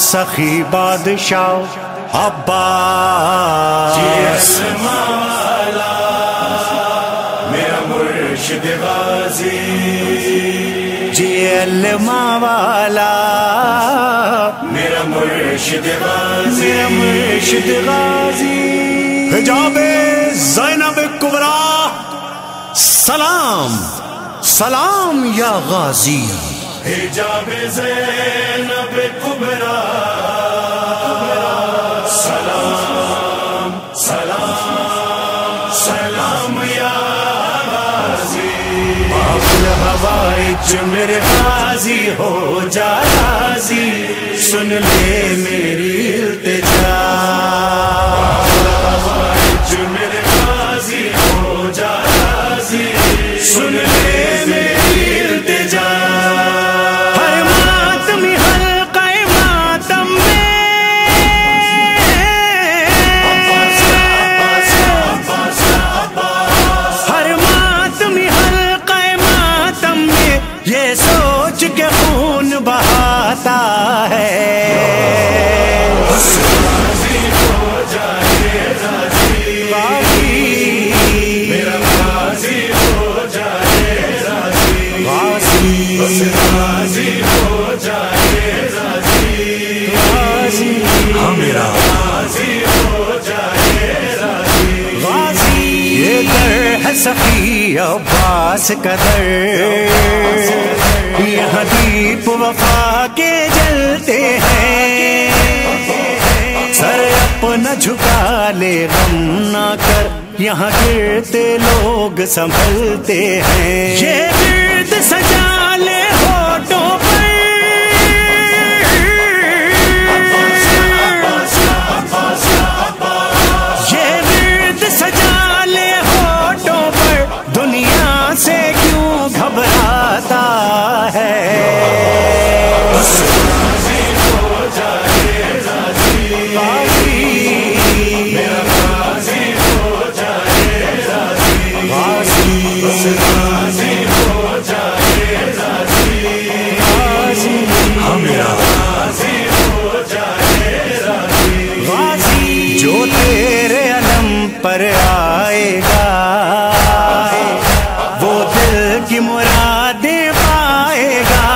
سخی بادشاہ عباس۔ میرا مرشد غازی۔ جی والا۔ میرا مرشد غازی۔ میرا مرشد غازی۔ حجاب زینب کبرا سلام سلام یا غازی۔ حجاب زینب کبرا. سلام سلام سلام یا غازی. بابل ہوائج میرے غازی ہو جا غازی. سن لے میری التجا. عباس قدر یہاں دیپ وفا کے جلتے ہیں۔ سر اپنا جھکا لے، غم نہ کر۔ یہاں گرتے لوگ سنبھلتے ہیں۔ یہ پر آئے گا۔ وہ دل کی مرادیں پائے گا۔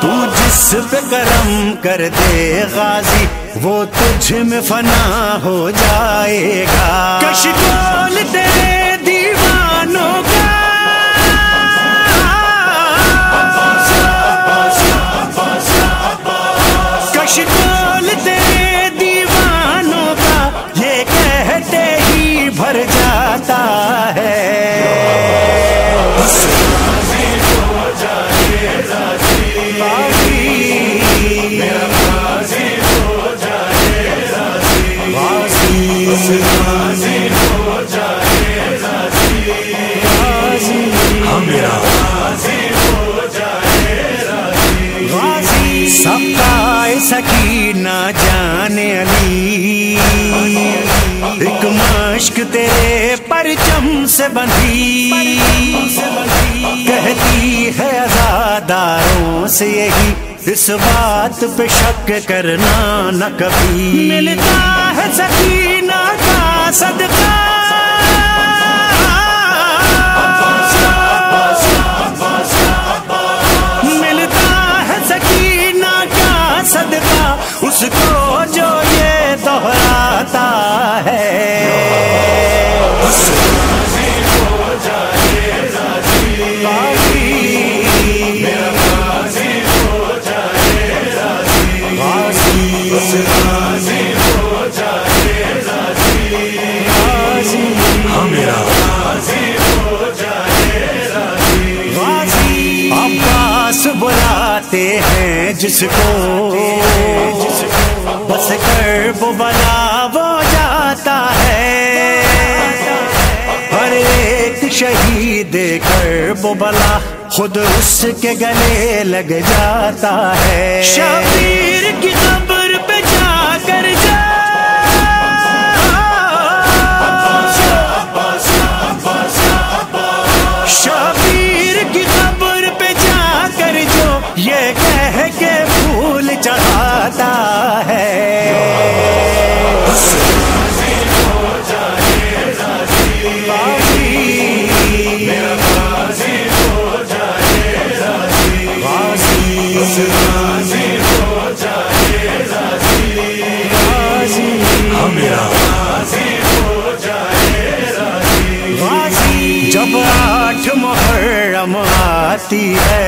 تو جس پہ کرم کر دے غازی، وہ تجھ میں فنا ہو جائے گا۔ کشکول تیرے دیوانوں علی، ایک مشک تیرے پرچم سے بندھی، کہتی ہے آزاداروں سے یہی، اس بات پہ شک کرنا نہ کبھی۔ ملتا ہے جس کو بس کر وہ بلا وہ جاتا ہے۔ ہر ایک شہید کر وہ بلا خود اس کے گلے لگ جاتا ہے۔ شبیر کی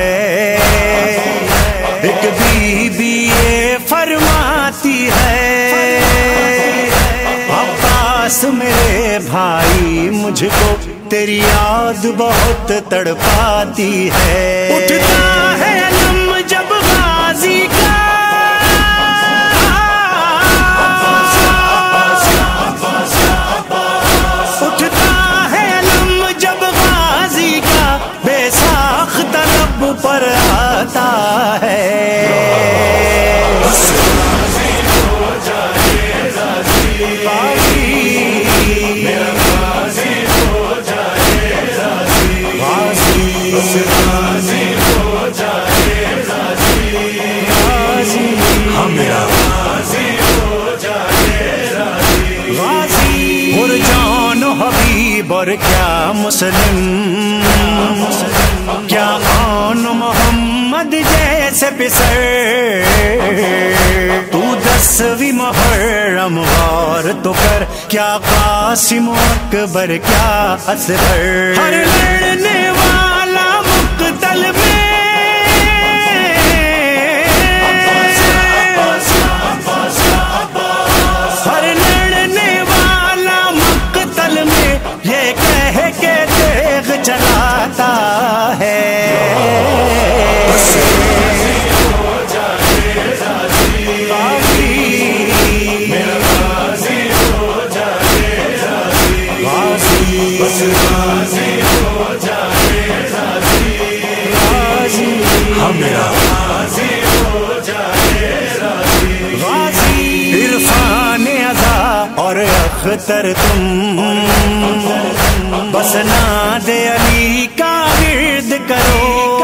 ہے۔ ایک بی بی یہ فرماتی ہے۔ عباس میرے بھائی مجھ کو تیری یاد بہت تڑپاتی ہے۔ اٹھتا ہے حبیب کیا مسلم؟ کیا آن محمد جیسے پسر؟ تو دسویں محرم غور تو کر، کیا قاسم اکبر کیا اصغر ہر لڑنے والا مقتل میں اختر تم۔ بس ناد علی کا ورد کرو۔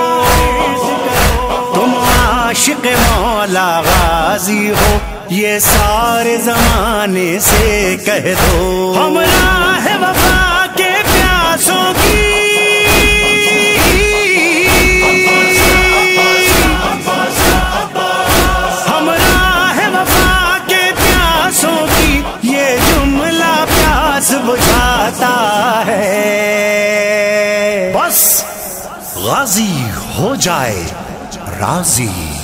تم عاشق مولا غازی ہو۔ یہ سارے زمانے سے کہہ دو۔ ہم بس غازی ہو جائے راضی۔